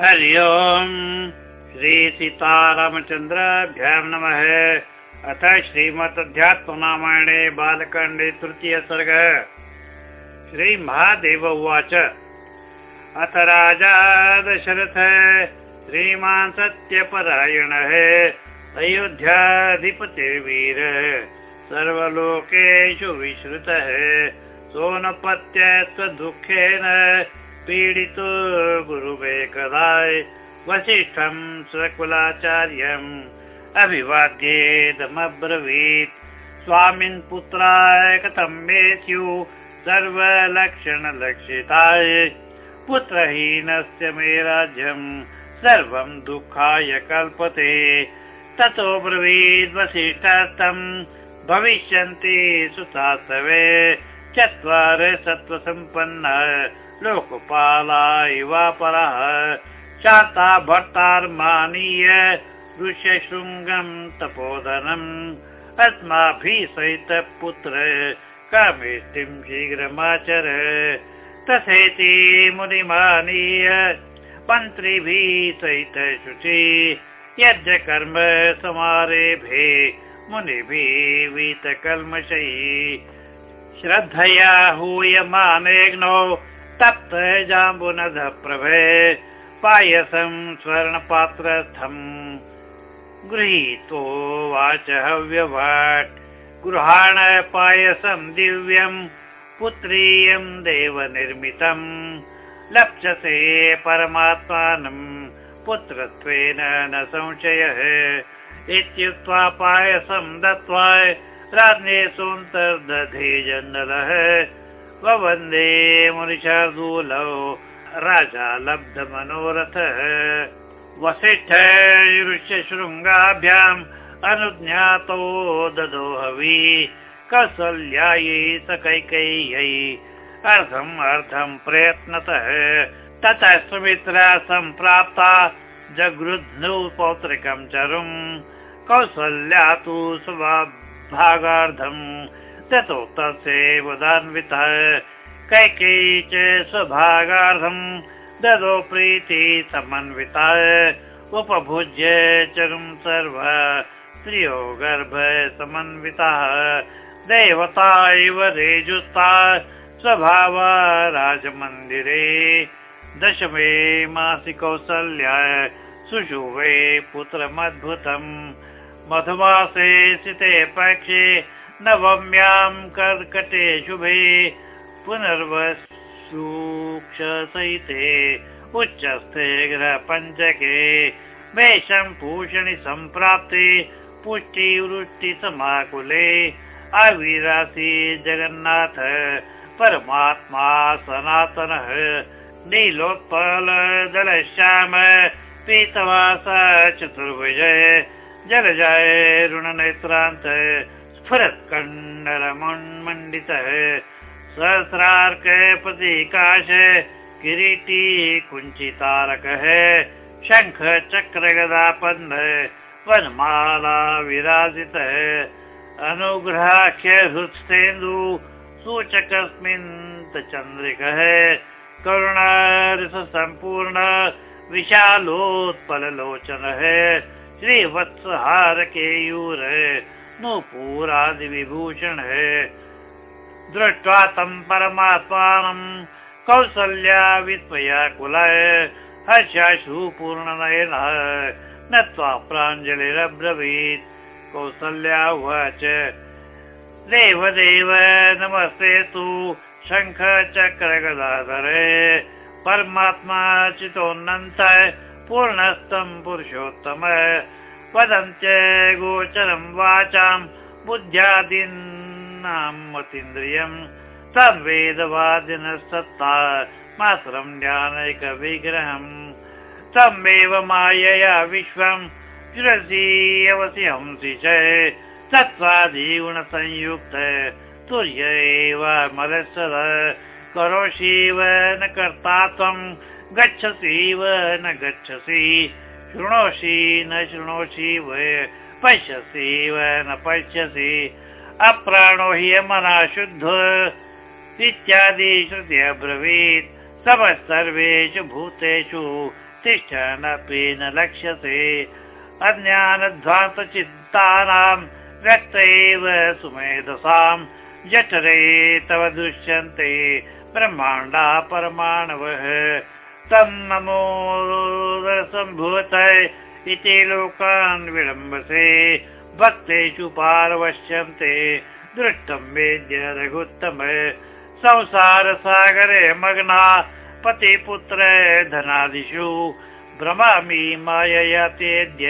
हरि ओम्। श्रीसीतारामचन्द्राभ्यां नमः। अथ श्रीमदध्यात्मरामायणे बालकाण्डे तृतीय सर्ग। श्रीमहादेव उवाच। अथ राजा दशरथ श्रीमान् सत्यपरायणः अयोध्याधिपतिर्वीर सर्वलोकेषु विश्रुतः सोनपत्य स्वदुःखेन पीडितो गुरुवेकदाय वसिष्ठं स्वकुलाचार्यम् अभिवाद्येदमब्रवीत्। स्वामिन् पुत्राय कथं मे स्युः सर्वलक्षणलक्षिताय। पुत्रहीनस्य मे राज्यम् सर्वं दुःखाय कल्पते। ततो ब्रवीद् वसिष्ठस्तम् भविष्यन्ति सुतास्तवे चत्वार सत्त्वसम्पन्न लोकपाला इवापरः शाता भर्तार्मानीय ऋष्यशृङ्गम् तपोधनम्। अस्माभिः सहित पुत्र कामेष्टिं शीघ्रमाचर। तथेति मुनिमानीय मन्त्रिभिः सहित शुचि। यज्ञ कर्म समारेभे मुनिभिः वीतकल्मषै। श्रद्धया हूयमानेग्नौ तप्त जाम्बुनध प्रभे पायसं स्वर्णपात्रस्थम् गृहीतो वाच हव्यवाट् गृहाण पायसं दिव्यं पुत्रीयं देवनिर्मितम् लप्स्यसे परमात्मानं पुत्रत्वेन न संशयः। इत्युक्त्वा पायसं दत्त्वा राज्ञे सोऽन्तर्दधे जन्नलः वन्दे मुनिशार्दूलौ। राजा लब्धमनोरथः वसिष्ठ ऋष्यशृङ्गाभ्याम् अनुज्ञातो ददो हवि। कौसल्यायै सकैकय्यै अर्धम् अर्धम् प्रयत्नतः। ततः सुमित्रा सम्प्राप्ता। जगृध्नु पौत्रिकम् चरुम्। कौसल्या तु स्वभागार्धम् ततो तस्यैव दान्वितः कैकेयी च स्वभागार्थम् ददो प्रीति समन्वितः। उपभुज्य चरुं सर्व स्त्रियो गर्भ समन्वितः। देवता इव रेजुस्ता स्वभाव राजमन्दिरे। दशमे मासि कौसल्याय सुशुभे पुत्रमद्भुतम्। मधुमासे सिते पक्षे नवम्यां कर्कटे शुभे पुनर्वसूक्षसहिते उच्चस्थे ग्रहपञ्चके मेषं पूषणि सम्प्राप्ते पुष्टिवृष्टि समाकुले अविरासि जगन्नाथ परमात्मा सनातनः नीलोत्पल जलश्याम पीतवास चतुर्भुजय जलजय ऋणनेत्रान्त स्फुरत्कण्डलमण्डितः सहस्रार्क प्रतीकाश किरीटी कुञ्चितारकः शङ्ख चक्र गदापन्द वनमाला विराजितः अनुग्रहाख्य हृत्स्तेन्दु सूचकस्मिन् चन्द्रिकः करुणारस सम्पूर्ण विशालोत्पललोचनः श्रीवत्सहारकेयूर नूपुरादिविभूषणः दृष्ट्वा तं परमात्मानं कौसल्या वित्वया कुलय हर्षाशु पूर्णनयनः नत्वा प्राञ्जलिरब्रवीत्। कौसल्या उवाच। देवदेव नमस्ते तु शङ्ख चक्र गदाधरे परमात्मा चितोन्नन्त पूर्णस्थं पुरुषोत्तम वदन्त्य गोचरं वाचां बुद्ध्यादीनां मतीन्द्रियम् तद्वेदवादिनसत्ता मात्रं ज्ञानैकविग्रहम् तमेव मायया विश्वं शिरसि हंसि च तत्त्वादिगुणसंयुक्त तुर्य एव मलस्वर करोषीव न कर्ता त्वं गच्छसीव न गच्छसि शृणोषि न शृणोषि पश्यसीव न पश्यसि। अप्राणो हि मना शुद्ध इत्यादि श्रुति अब्रवीत् समः सर्वेषु भूतेषु तिष्ठनपि न लक्ष्यते अज्ञानध्वान्तचित्तानां व्यक्त एव सुमेधसां जठरे तव दृश्यन्ते ब्रह्माण्डा परमाणवः तन्नमो सम्भूत इति लोकान् विलम्बसे। भक्तेषु पारवश्यन्ते दृष्टं वेद्य रघुत्तम। संसारसागरे मग्ना पतिपुत्र धनादिषु। भ्रमामि मायया तेद्य।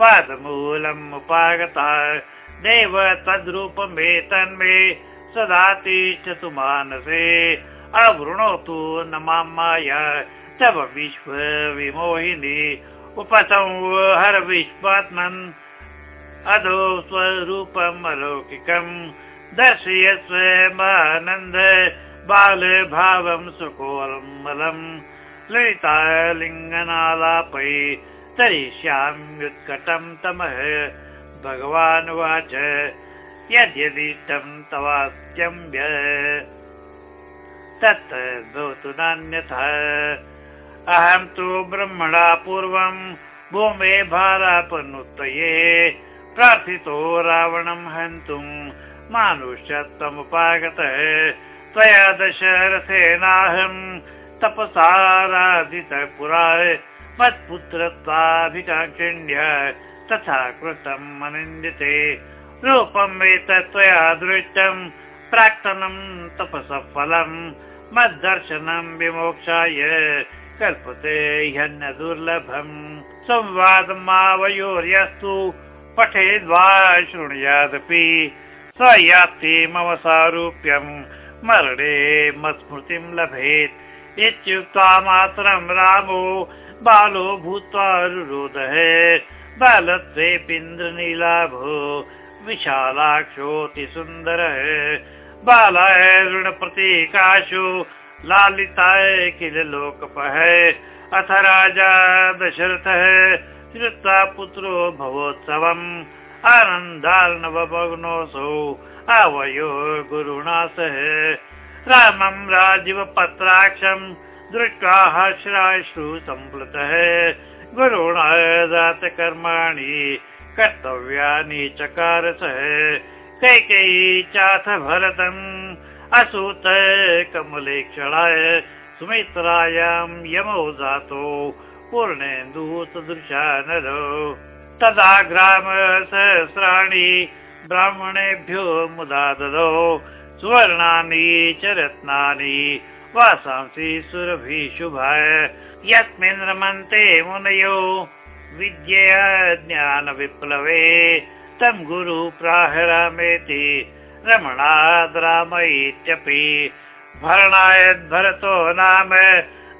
पादमूलम् उपागता। देव तद्रूपमे तन्मे सदा तिष्ठतु मानसे अवृणोतु न मां माया तव विश्व विमोहिनी उपसंहर विश्वात्मन्। अधो स्वरूपम् अलौकिकम्। दर्शयस्व मानन्द बालभावं सुकोलमलम् ललितालिङ्गनालापै तरिष्याम्युत्कटं तमः। भगवान् उवाच यद्यदिष्टं तवात्यम्य तत् भवतु नान्यथा अहं तु ब्रह्मणा पूर्वं भूमे भारापनुत्तये प्रार्थितो रावणं हन्तुं मानुष्यत्वमुपागतः। त्वया दशरथेनाहं तपसाराधितः पुरा मत्पुत्रत्वाभिकाङ्क्षिण्य तथा कृतम् अनिन्द्यते रूपम् एतत् त्वया दृष्टम् प्राक्तनम् तपसः फलम् मद्दर्शनम् विमोक्षाय कल्पते ह्यन्य दुर्लभम् संवादमावयोर्यस्तु पठेद्वा शृणुयादपि। स याति मम सारूप्यम् मरणे मत्स्मृतिम् लभेत्। इत्युक्त्वा मातरम् रामो बालो भूत्वा रुरोदः बालत्वेऽपीन्द्रनीलाभो विशालाक्षोऽति सुन्दरः बालाय ऋणप्रतीकाशु लालिताय किल लोकपः अथ राजा दशरथः श्रुत्वा पुत्रो भवोत्सवम्। आनन्दार्णवमग्नोऽसौ आवयो गुरुणा सह रामं राजीवपत्राक्षम् दृष्ट्वा हर्षाश्रु सम्प्लुतः गुरुणा दातकर्माणि कर्तव्यानि चकार सः कैकेयी चाथ भरतम्। असूत कमलेक्षणाय सुमित्रायां यमौ जातो। पूर्णेन्दुसदृशा नरो। तदा ग्राम सहस्राणि ब्राह्मणेभ्यो मुदा ददौ। सुवर्णानि च रत्नानि वासांसि सुरभि शुभाय। यस्मिन् रमन्ते मुनयो। विद्यया ज्ञानविप्लवे तं गुरु प्राहरामेति रमणाद् राम इत्यपि भरणायद्भरतो नाम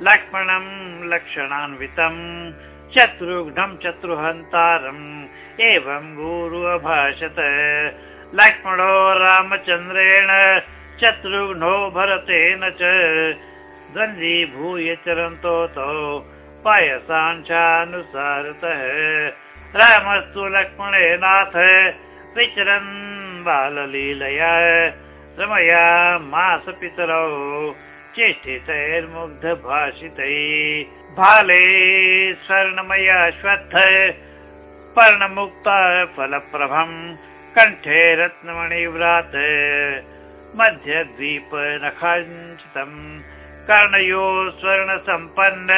लक्ष्मणं लक्षणान्वितम् शत्रुघ्नं शत्रुहन्तारम् एवं गुरु अभाषत। लक्ष्मणो रामचन्द्रेण शत्रुघ्नो भरतेन च द्वन्द्वीभूय चरन्तो तौ पायसांशानुसारतः रामस्तु लक्ष्मणे नाथ विचरन् बाललीलया रमया मास पितरौ चेष्टितैर्मुग्ध भाषितैः। भाले स्वर्णमया श्वत्थ पर्णमुक्ता फलप्रभम् कण्ठे रत्नमणिव्रात मध्यद्वीप नखाञ्चितम् कर्णयो स्वर्णसम्पन्न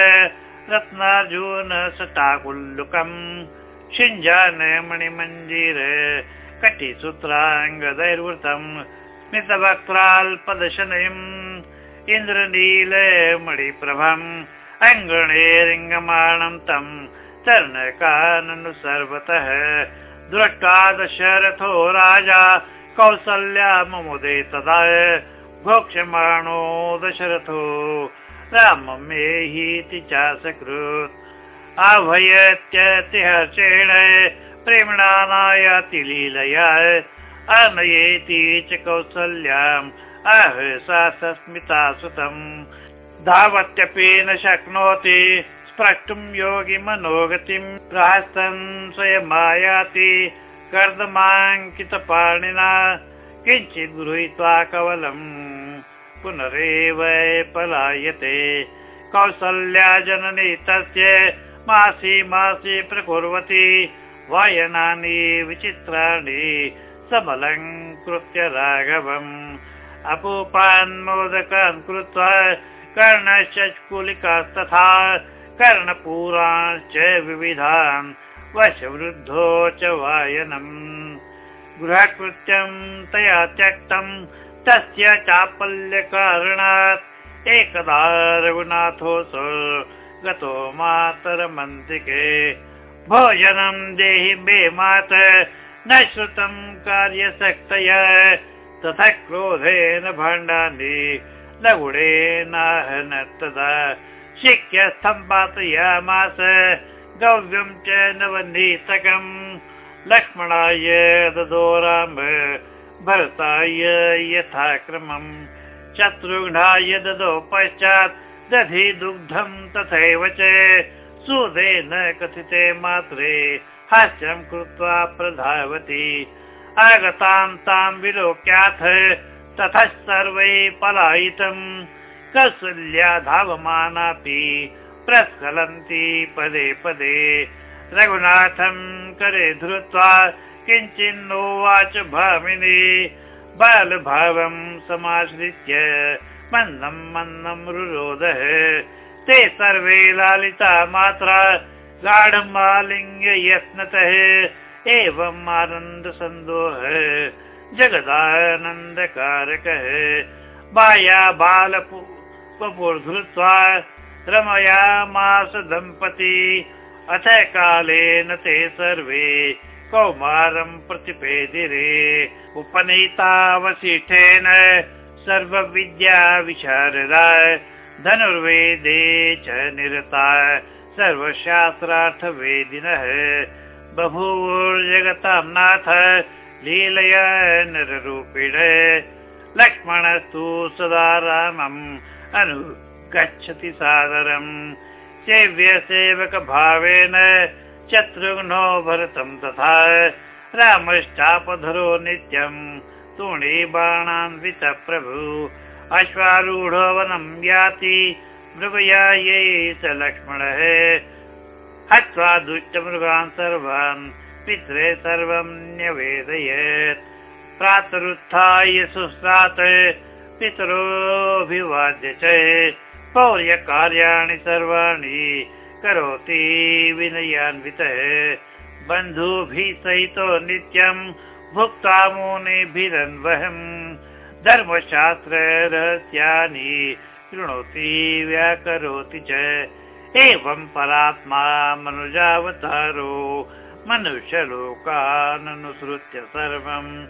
रत्नार्जुन सटाकुल्लुकम् शिञ्जान मणिमञ्जीर कटिसूत्राङ्गदैर्वृतम् स्मितवक्त्राल्पदशनयम् इन्द्रनील मणिप्रभम् अङ्गणे रिङ्गमाणम् तम् चर्णकाननुसर्वतः दृष्ट्वा दशरथो राजा कौसल्या ममुदे तदा भोक्ष्यमाणो दशरथो राममेहीति च सकृत् आह्वयत्यतिहर्षेण प्रेम्णा नायाति लीलया। अनयेति च कौसल्याम्। आह सा सस्मिता सुतम्। धावत्यपि न शक्नोति। स्प्रष्टुं योगि मनोगतिम् प्रहस्तन् स्वयमायाति। कर्दमाङ्कितपाणिना किञ्चित् गृहीत्वा कवलम्। पुनरेव पलायते। कौसल्या जननी तस्य मासि मासि प्रकुर्वती वायनानि विचित्राणि सबलङ्कृत्य राघवम्। अपूपान् मोदकान् कृत्वा कर्णशकुलिकास्तथा कर्णपूराश्च विविधान् वशवृद्धो च वायनम्। गृहकृत्यं तया त्यक्तं तस्य चापल्यकारणात् एकदा रघुनाथोऽसौ गतो मातरमन्त्रिके भोजनं देहि मे मात न श्रुतं कार्यशक्तय तथा क्रोधेन भाण्डानि लघुडेनाहन तदा शिक्य सम्पातयामास गव्यं च नवनीतकम् लक्ष्मणाय ददो राम भरताय यथाक्रमम् शत्रुघ्नाय ददो पश्चात् दधि दुग्धं तथैव च सुदेन कथिते मात्रे हास्यं कृत्वा प्रधावति। आगतां तां विलोक्याथ ततः सर्वै पलायितम्। कौसल्या धावमानापि प्रस्खलन्ति पदे पदे। रघुनाथं करे धृत्वा किञ्चिन्नोवाच भामिनी। बालभावं समाश्रित्य मन्दं मन्दं रुरोदः। ते सर्वे लालिता मात्रा गाढमालिङ्ग्य यत्नतः एवम् आनन्दसन्दोह जगदानन्दकारकः। बाया बालपुर्धृत्वा रमयामास दम्पती। अथ कालेन ते सर्वे कौमारं प्रतिपेदिरे। उपनीतावशिष्ठेन सर्वविद्या विशारदा धनुर्वेदे च निरता सर्वशास्त्रार्थवेदिनः बभूवुर्जगतां नाथ लीलया नररूपिण। लक्ष्मणस्तु सदा रामम् अनुगच्छति सादरम्। सेव्यसेवकभावेन शत्रुघ्नो भरतं तथा। रामश्चापधरो नित्यम् तुणी बाणान्वित प्रभु। अश्वारूढो वनं याति। मृगयायै च लक्ष्मणः। हत्वा दुष्टमृगान् सर्वान् पित्रे सर्वं न्यवेदयत्। प्रातरुत्थाय सुस्रात्। पितरोऽभिवाद्य च पौर्यकार्याणि सर्वाणि करोति विनयान्वितः। बन्धुभिः सहितो नित्यं भुक्त्वा मुनिभिरन्वहम् धर्मशास्त्र रहस्यानि शृणोति व्याकरोति च। एवं परात्मा मनुजावतारो मनुष्यलोकाननुसृत्य सर्वम्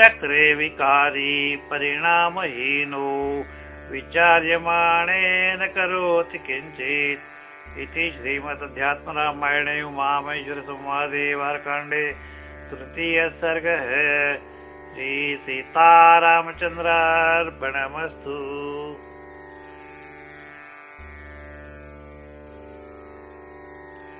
चक्रे विकारी परिणामहीनो। विचार्यमाणेन करोति किञ्चित्। इति श्रीमदध्यात्मरामायणे उमामहेश्वरसंवादे वारकाण्डे तृतीय सर्गः श्रीसीतारामचन्द्रार्पणमस्तु